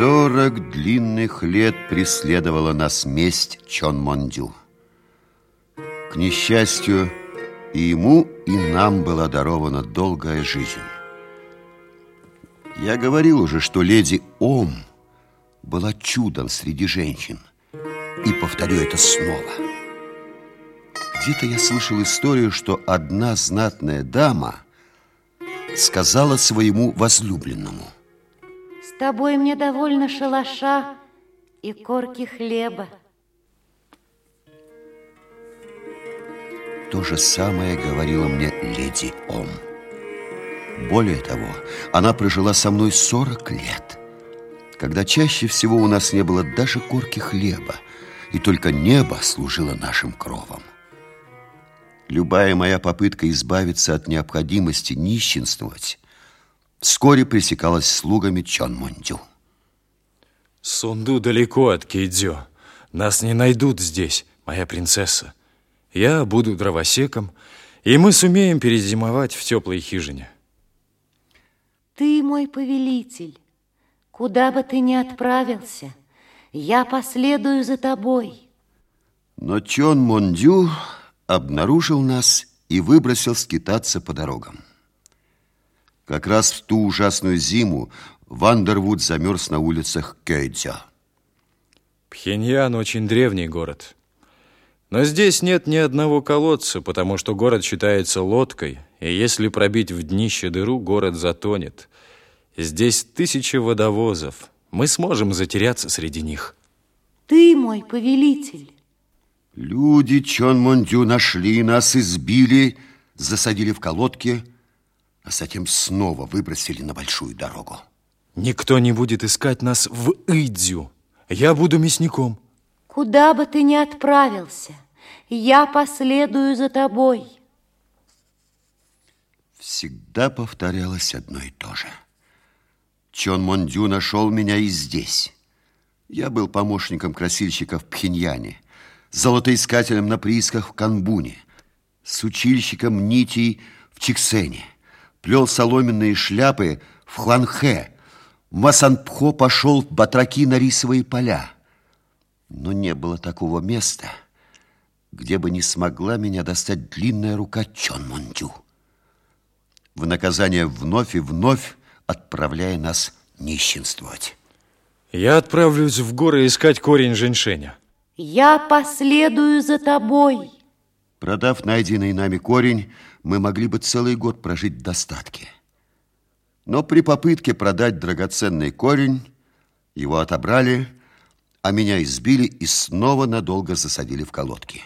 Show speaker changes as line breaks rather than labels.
Сорок длинных лет преследовала нас месть Чон Мондю. К несчастью, и ему, и нам была дарована долгая жизнь. Я говорил уже, что леди Ом была чудом среди женщин. И повторю это снова. Где-то я слышал историю, что одна знатная дама сказала своему возлюбленному –
тобой мне довольно шалаша и корки хлеба.
То же самое говорила мне леди Ом. Более того, она прожила со мной 40 лет, когда чаще всего у нас не было даже корки хлеба, и только небо служило нашим кровом. Любая моя попытка избавиться от необходимости нищенствовать вскоре пресекалась слугами Чон Мондю.
Сунду далеко от Кейдзё. Нас не найдут здесь, моя принцесса. Я буду дровосеком, и мы сумеем перезимовать в теплой хижине.
Ты мой повелитель. Куда бы ты ни отправился, я последую за тобой.
Но Чон Мондю обнаружил нас и выбросил скитаться по дорогам. Как раз в ту ужасную зиму Вандервуд замерз на улицах Кёйдзя.
Пхеньян очень древний город. Но здесь нет ни одного колодца, потому что город считается лодкой, и если пробить в днище дыру, город затонет. Здесь тысячи водовозов. Мы сможем затеряться среди них.
Ты мой повелитель.
Люди Чон Мондю нашли нас, избили, засадили в колодки – а затем снова выбросили на большую дорогу.
Никто не будет искать нас в Идзю. Я буду мясником.
Куда бы ты ни отправился, я последую за тобой.
Всегда повторялось одно и то же. Чон Мондю нашел меня и здесь. Я был помощником красильщика в Пхеньяне, золотоискателем на приисках в Канбуне, сучильщиком нитей в Чиксене плел соломенные шляпы в Хланхэ. Масанпхо пошел в батраки на рисовые поля. Но не было такого места, где бы не смогла меня достать длинная рука Чон Мондю. В наказание вновь и вновь отправляя нас нищенствовать.
Я отправлюсь в горы искать корень женьшеня.
Я последую за тобой.
Продав найденный нами корень, мы могли бы целый год прожить в достатке. Но при попытке продать драгоценный корень, его отобрали, а меня избили и снова надолго засадили в колодки.